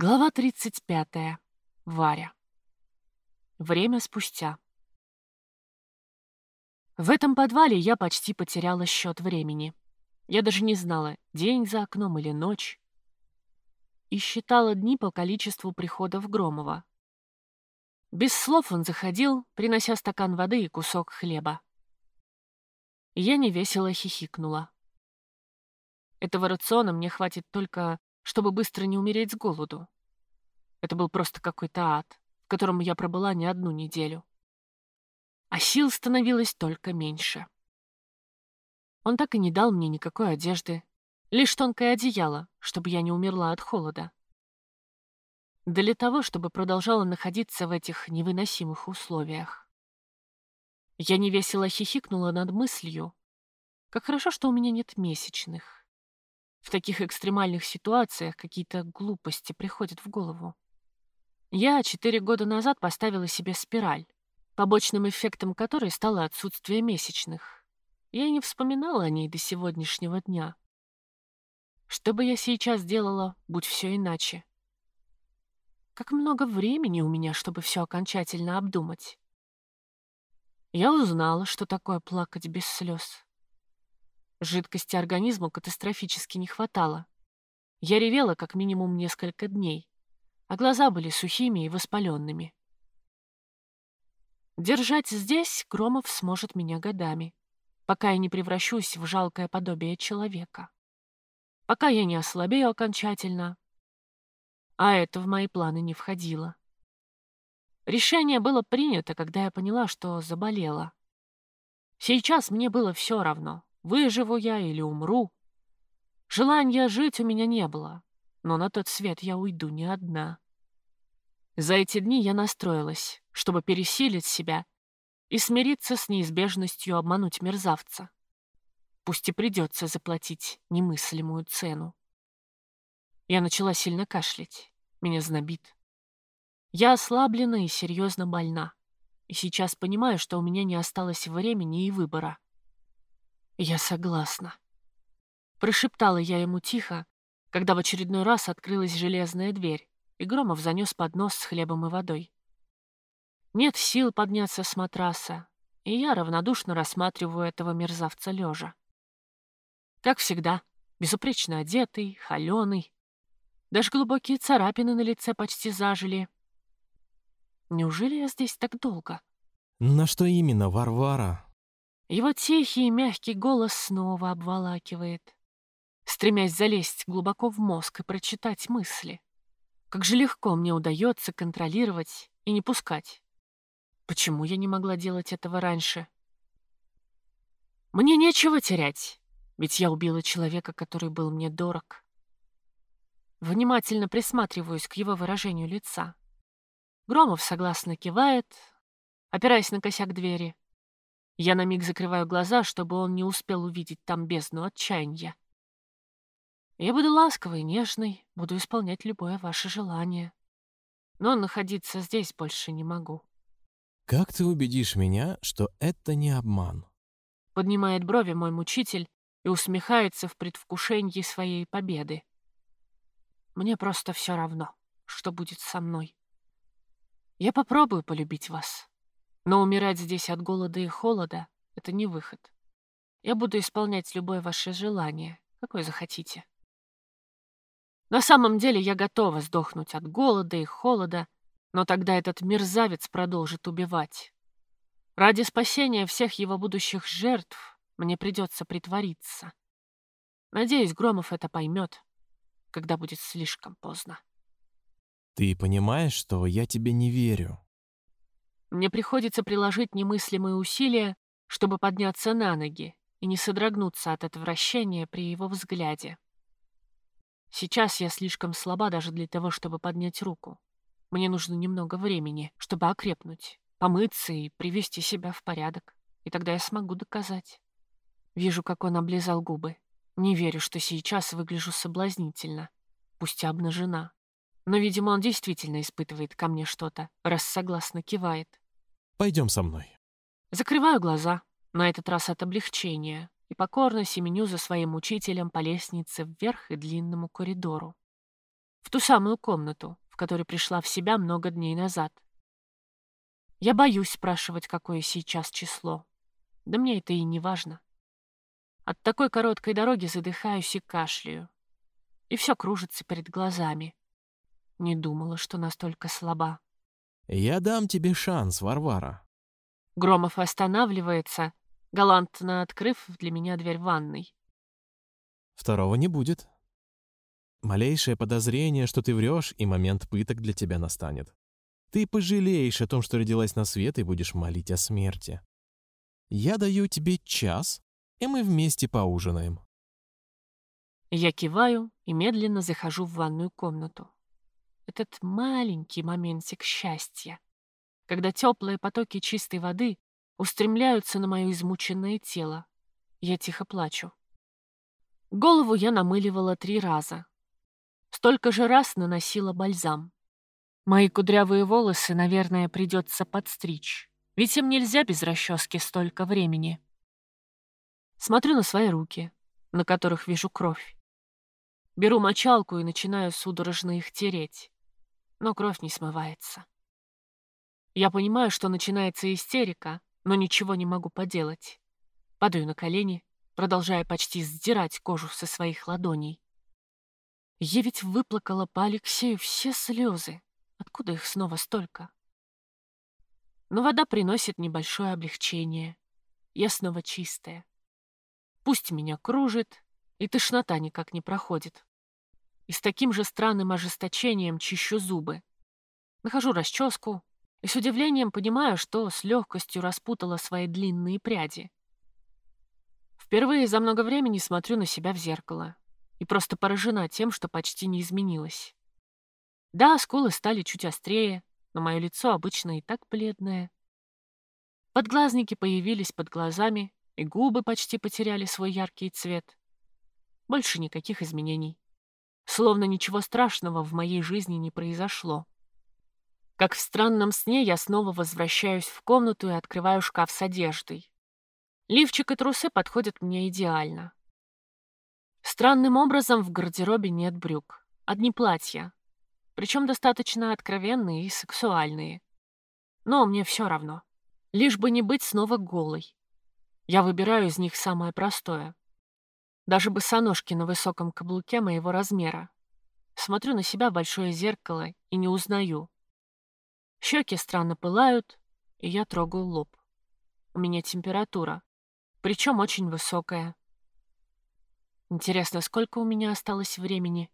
Глава 35. Варя. Время спустя. В этом подвале я почти потеряла счет времени. Я даже не знала, день за окном или ночь. И считала дни по количеству приходов Громова. Без слов он заходил, принося стакан воды и кусок хлеба. Я невесело хихикнула. Этого рациона мне хватит только, чтобы быстро не умереть с голоду. Это был просто какой-то ад, в котором я пробыла не одну неделю. А сил становилось только меньше. Он так и не дал мне никакой одежды, лишь тонкое одеяло, чтобы я не умерла от холода. Для того, чтобы продолжала находиться в этих невыносимых условиях. Я невесело хихикнула над мыслью, как хорошо, что у меня нет месячных. В таких экстремальных ситуациях какие-то глупости приходят в голову. Я четыре года назад поставила себе спираль, побочным эффектом которой стало отсутствие месячных. Я не вспоминала о ней до сегодняшнего дня. Что бы я сейчас делала, будь все иначе? Как много времени у меня, чтобы все окончательно обдумать. Я узнала, что такое плакать без слез. Жидкости организму катастрофически не хватало. Я ревела как минимум несколько дней, а глаза были сухими и воспаленными. Держать здесь Громов сможет меня годами, пока я не превращусь в жалкое подобие человека. Пока я не ослабею окончательно. А это в мои планы не входило. Решение было принято, когда я поняла, что заболела. Сейчас мне было все равно, Выживу я или умру. Желания жить у меня не было, но на тот свет я уйду не одна. За эти дни я настроилась, чтобы пересилить себя и смириться с неизбежностью обмануть мерзавца. Пусть и придется заплатить немыслимую цену. Я начала сильно кашлять. Меня знобит. Я ослаблена и серьезно больна. И сейчас понимаю, что у меня не осталось времени и выбора. «Я согласна», — прошептала я ему тихо, когда в очередной раз открылась железная дверь, и Громов занес поднос с хлебом и водой. Нет сил подняться с матраса, и я равнодушно рассматриваю этого мерзавца лежа. Как всегда, безупречно одетый, холеный. Даже глубокие царапины на лице почти зажили. Неужели я здесь так долго? На что именно, Варвара? Его тихий и мягкий голос снова обволакивает, стремясь залезть глубоко в мозг и прочитать мысли. Как же легко мне удается контролировать и не пускать. Почему я не могла делать этого раньше? Мне нечего терять, ведь я убила человека, который был мне дорог. Внимательно присматриваюсь к его выражению лица. Громов согласно кивает, опираясь на косяк двери. Я на миг закрываю глаза, чтобы он не успел увидеть там бездну отчаяния. Я буду ласковой, нежной, буду исполнять любое ваше желание. Но находиться здесь больше не могу. Как ты убедишь меня, что это не обман? Поднимает брови мой мучитель и усмехается в предвкушении своей победы. Мне просто все равно, что будет со мной. Я попробую полюбить вас. Но умирать здесь от голода и холода — это не выход. Я буду исполнять любое ваше желание, какое захотите. На самом деле я готова сдохнуть от голода и холода, но тогда этот мерзавец продолжит убивать. Ради спасения всех его будущих жертв мне придется притвориться. Надеюсь, Громов это поймет, когда будет слишком поздно. Ты понимаешь, что я тебе не верю? Мне приходится приложить немыслимые усилия, чтобы подняться на ноги и не содрогнуться от отвращения при его взгляде. Сейчас я слишком слаба даже для того, чтобы поднять руку. Мне нужно немного времени, чтобы окрепнуть, помыться и привести себя в порядок. И тогда я смогу доказать. Вижу, как он облизал губы. Не верю, что сейчас выгляжу соблазнительно, пусть и обнажена. Но, видимо, он действительно испытывает ко мне что-то, раз согласно кивает. Пойдем со мной. Закрываю глаза, на этот раз от облегчения, и покорно семеню за своим учителем по лестнице вверх и длинному коридору. В ту самую комнату, в которой пришла в себя много дней назад. Я боюсь спрашивать, какое сейчас число. Да мне это и не важно. От такой короткой дороги задыхаюсь и кашляю. И все кружится перед глазами. Не думала, что настолько слаба. «Я дам тебе шанс, Варвара». Громов останавливается, галантно открыв для меня дверь ванной. «Второго не будет. Малейшее подозрение, что ты врешь, и момент пыток для тебя настанет. Ты пожалеешь о том, что родилась на свет, и будешь молить о смерти. Я даю тебе час, и мы вместе поужинаем». Я киваю и медленно захожу в ванную комнату. Этот маленький моментик счастья, когда теплые потоки чистой воды устремляются на мое измученное тело. Я тихо плачу. Голову я намыливала три раза. Столько же раз наносила бальзам. Мои кудрявые волосы, наверное, придется подстричь, ведь им нельзя без расчески столько времени. Смотрю на свои руки, на которых вижу кровь. Беру мочалку и начинаю судорожно их тереть. Но кровь не смывается. Я понимаю, что начинается истерика, но ничего не могу поделать. Падаю на колени, продолжая почти сдирать кожу со своих ладоней. Я ведь выплакала по Алексею все слезы. Откуда их снова столько? Но вода приносит небольшое облегчение. Я снова чистая. Пусть меня кружит, и тошнота никак не проходит. И с таким же странным ожесточением чищу зубы. Нахожу расческу и с удивлением понимаю, что с легкостью распутала свои длинные пряди. Впервые за много времени смотрю на себя в зеркало и просто поражена тем, что почти не изменилась. Да, скулы стали чуть острее, но мое лицо обычно и так бледное. Подглазники появились под глазами, и губы почти потеряли свой яркий цвет. Больше никаких изменений. Словно ничего страшного в моей жизни не произошло. Как в странном сне я снова возвращаюсь в комнату и открываю шкаф с одеждой. Лифчик и трусы подходят мне идеально. Странным образом в гардеробе нет брюк. Одни платья. Причем достаточно откровенные и сексуальные. Но мне все равно. Лишь бы не быть снова голой. Я выбираю из них самое простое. Даже босоножки на высоком каблуке моего размера. Смотрю на себя в большое зеркало и не узнаю. Щеки странно пылают, и я трогаю лоб. У меня температура, причем очень высокая. Интересно, сколько у меня осталось времени?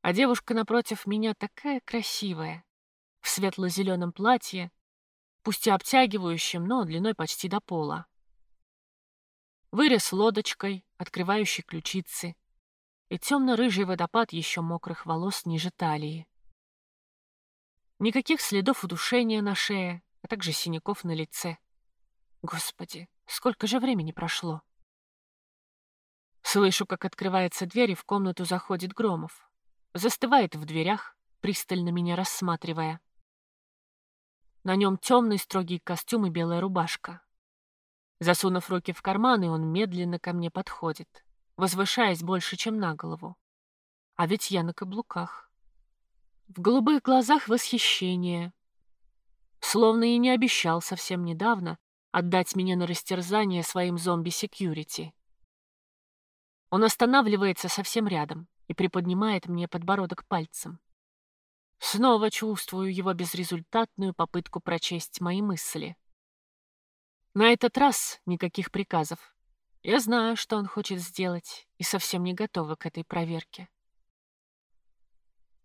А девушка напротив меня такая красивая, в светло-зеленом платье, пусть и обтягивающим, но длиной почти до пола. Вырез лодочкой, открывающий ключицы, и темно-рыжий водопад еще мокрых волос ниже талии. Никаких следов удушения на шее, а также синяков на лице. Господи, сколько же времени прошло? Слышу, как открывается дверь, и в комнату заходит Громов. Застывает в дверях, пристально меня рассматривая. На нем темный строгий костюм и белая рубашка. Засунув руки в карманы, он медленно ко мне подходит, возвышаясь больше, чем на голову. А ведь я на каблуках. В голубых глазах восхищение. Словно и не обещал совсем недавно отдать меня на растерзание своим зомби-секьюрити. Он останавливается совсем рядом и приподнимает мне подбородок пальцем. Снова чувствую его безрезультатную попытку прочесть мои мысли. На этот раз никаких приказов. Я знаю, что он хочет сделать, и совсем не готова к этой проверке.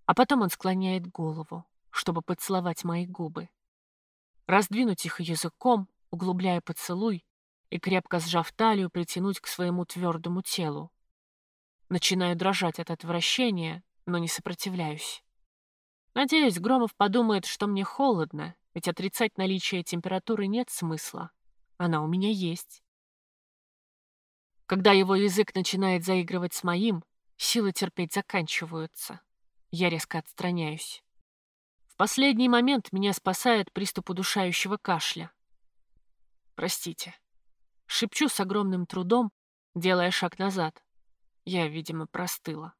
А потом он склоняет голову, чтобы поцеловать мои губы. Раздвинуть их языком, углубляя поцелуй, и, крепко сжав талию, притянуть к своему твердому телу. Начинаю дрожать от отвращения, но не сопротивляюсь. Надеюсь, Громов подумает, что мне холодно, ведь отрицать наличие температуры нет смысла. Она у меня есть. Когда его язык начинает заигрывать с моим, силы терпеть заканчиваются. Я резко отстраняюсь. В последний момент меня спасает приступ удушающего кашля. Простите. Шепчу с огромным трудом, делая шаг назад. Я, видимо, простыла.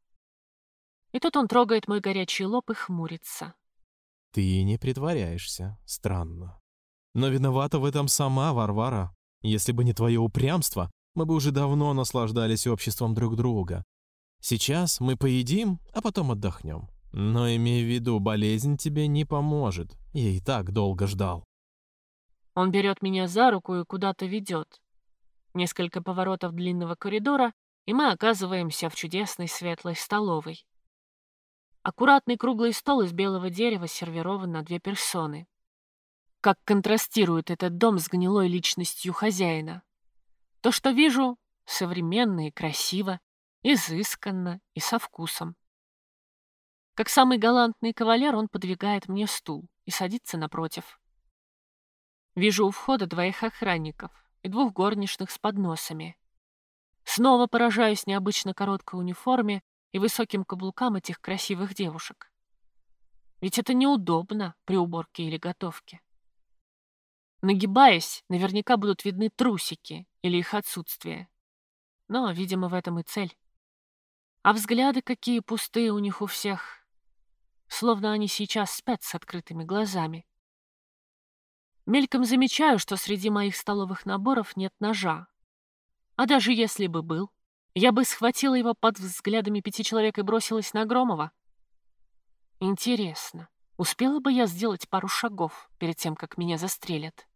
И тут он трогает мой горячий лоб и хмурится. Ты не притворяешься. Странно. Но виновата в этом сама Варвара. Если бы не твое упрямство, мы бы уже давно наслаждались обществом друг друга. Сейчас мы поедим, а потом отдохнем. Но имей в виду, болезнь тебе не поможет. Я и так долго ждал. Он берет меня за руку и куда-то ведет. Несколько поворотов длинного коридора, и мы оказываемся в чудесной светлой столовой. Аккуратный круглый стол из белого дерева сервирован на две персоны. Как контрастирует этот дом с гнилой личностью хозяина. То, что вижу, современно и красиво, изысканно и со вкусом. Как самый галантный кавалер, он подвигает мне стул и садится напротив. Вижу у входа двоих охранников и двух горничных с подносами. Снова поражаюсь необычно короткой униформе и высоким каблукам этих красивых девушек. Ведь это неудобно при уборке или готовке. Нагибаясь, наверняка будут видны трусики или их отсутствие. Но, видимо, в этом и цель. А взгляды какие пустые у них у всех. Словно они сейчас спят с открытыми глазами. Мельком замечаю, что среди моих столовых наборов нет ножа. А даже если бы был, я бы схватила его под взглядами пяти человек и бросилась на Громова. Интересно, успела бы я сделать пару шагов перед тем, как меня застрелят?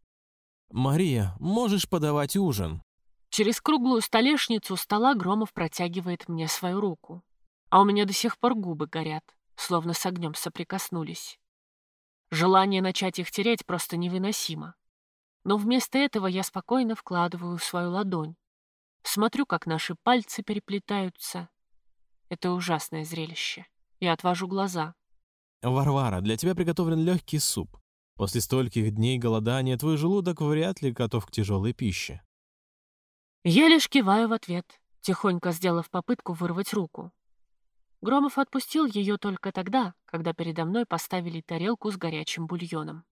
«Мария, можешь подавать ужин?» Через круглую столешницу стола Громов протягивает мне свою руку. А у меня до сих пор губы горят, словно с огнем соприкоснулись. Желание начать их тереть просто невыносимо. Но вместо этого я спокойно вкладываю свою ладонь. Смотрю, как наши пальцы переплетаются. Это ужасное зрелище. Я отвожу глаза. «Варвара, для тебя приготовлен легкий суп. После стольких дней голодания твой желудок вряд ли готов к тяжелой пище». Я лишь киваю в ответ, тихонько сделав попытку вырвать руку. Громов отпустил ее только тогда, когда передо мной поставили тарелку с горячим бульоном.